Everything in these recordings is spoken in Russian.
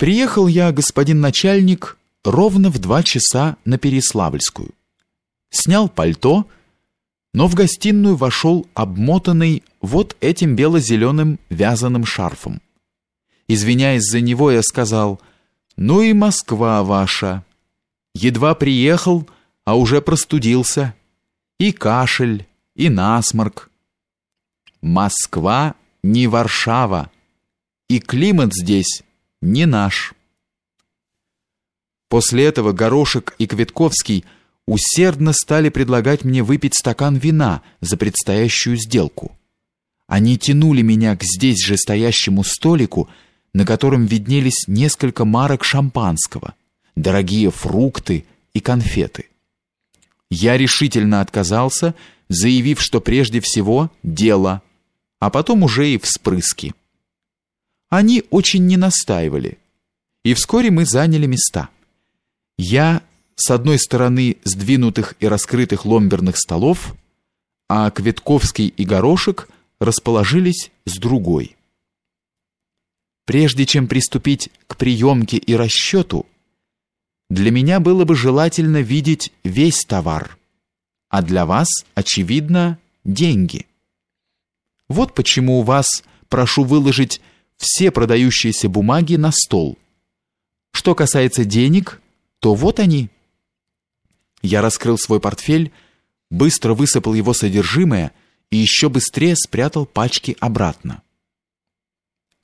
Приехал я, господин начальник, ровно в два часа на Переславльскую. Снял пальто, но в гостиную вошел обмотанный вот этим бело-зеленым вязаным шарфом. Извиняясь за него, я сказал, «Ну и Москва ваша. Едва приехал, а уже простудился. И кашель, и насморк. Москва не Варшава, и климат здесь не наш». После этого Горошек и Квитковский усердно стали предлагать мне выпить стакан вина за предстоящую сделку. Они тянули меня к здесь же стоящему столику, на котором виднелись несколько марок шампанского, дорогие фрукты и конфеты. Я решительно отказался, заявив, что прежде всего дело, а потом уже и вспрыски. Они очень не настаивали, и вскоре мы заняли места. Я с одной стороны сдвинутых и раскрытых ломберных столов, а Квитковский и Горошек расположились с другой. Прежде чем приступить к приемке и расчету, для меня было бы желательно видеть весь товар, а для вас, очевидно, деньги. Вот почему у вас прошу выложить все продающиеся бумаги на стол. Что касается денег, то вот они. Я раскрыл свой портфель, быстро высыпал его содержимое и еще быстрее спрятал пачки обратно.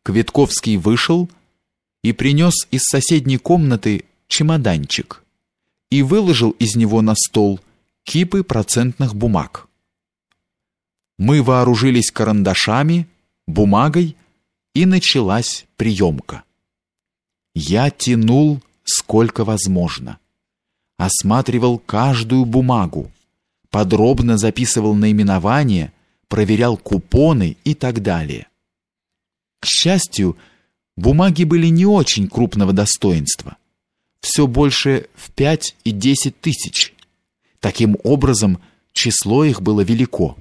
Квитковский вышел и принес из соседней комнаты чемоданчик и выложил из него на стол кипы процентных бумаг. Мы вооружились карандашами, бумагой, и началась приемка. Я тянул сколько возможно. Осматривал каждую бумагу, подробно записывал наименование, проверял купоны и так далее. К счастью, бумаги были не очень крупного достоинства. Все больше в 5 и 10 тысяч. Таким образом, число их было велико.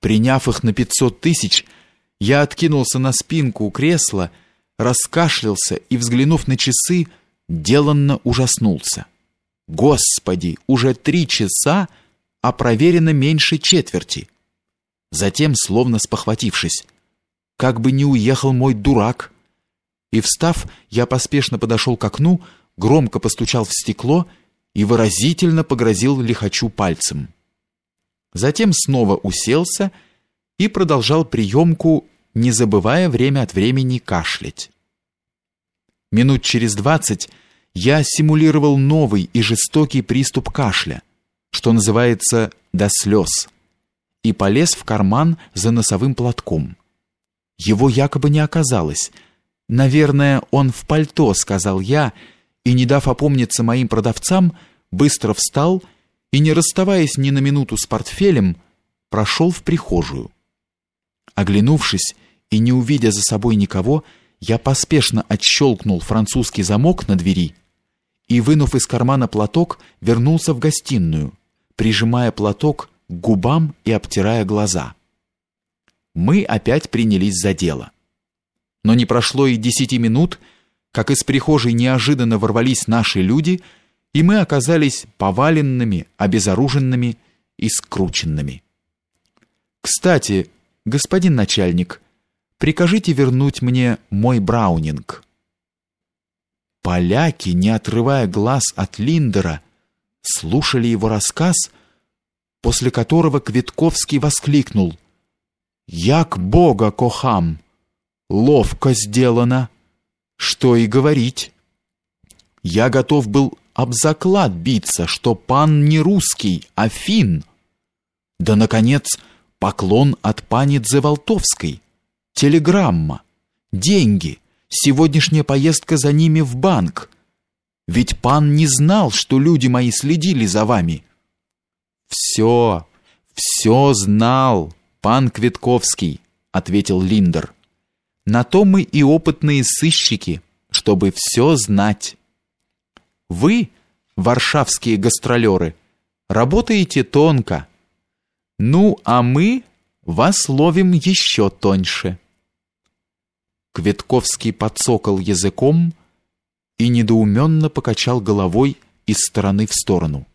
Приняв их на 500 тысяч, я откинулся на спинку кресла раскашлялся и, взглянув на часы, деланно ужаснулся. Господи, уже три часа, а проверено меньше четверти. Затем, словно спохватившись, как бы не уехал мой дурак. И встав, я поспешно подошел к окну, громко постучал в стекло и выразительно погрозил лихачу пальцем. Затем снова уселся и продолжал приемку не забывая время от времени кашлять. Минут через двадцать я симулировал новый и жестокий приступ кашля, что называется до слез, и полез в карман за носовым платком. Его якобы не оказалось. Наверное, он в пальто, сказал я, и не дав опомниться моим продавцам, быстро встал и, не расставаясь ни на минуту с портфелем, прошел в прихожую. Оглянувшись, и не увидя за собой никого, я поспешно отщелкнул французский замок на двери и, вынув из кармана платок, вернулся в гостиную, прижимая платок к губам и обтирая глаза. Мы опять принялись за дело. Но не прошло и десяти минут, как из прихожей неожиданно ворвались наши люди, и мы оказались поваленными, обезоруженными и скрученными. Кстати, господин начальник, Прикажите вернуть мне мой Браунинг. Поляки, не отрывая глаз от Линдера, слушали его рассказ, после которого Квитковский воскликнул: "Як Бога кохам! Ловко сделано, что и говорить. Я готов был об заклад биться, что пан не русский, а фин. Да наконец поклон от пани Дзеволтовской телеграмма, деньги, сегодняшняя поездка за ними в банк. Ведь пан не знал, что люди мои следили за вами. Все, все знал, пан Квитковский, ответил Линдер. На то мы и опытные сыщики, чтобы все знать. Вы, варшавские гастролеры, работаете тонко. Ну, а мы вас ловим еще тоньше. Кветковский подсокал языком и недоуменно покачал головой из стороны в сторону.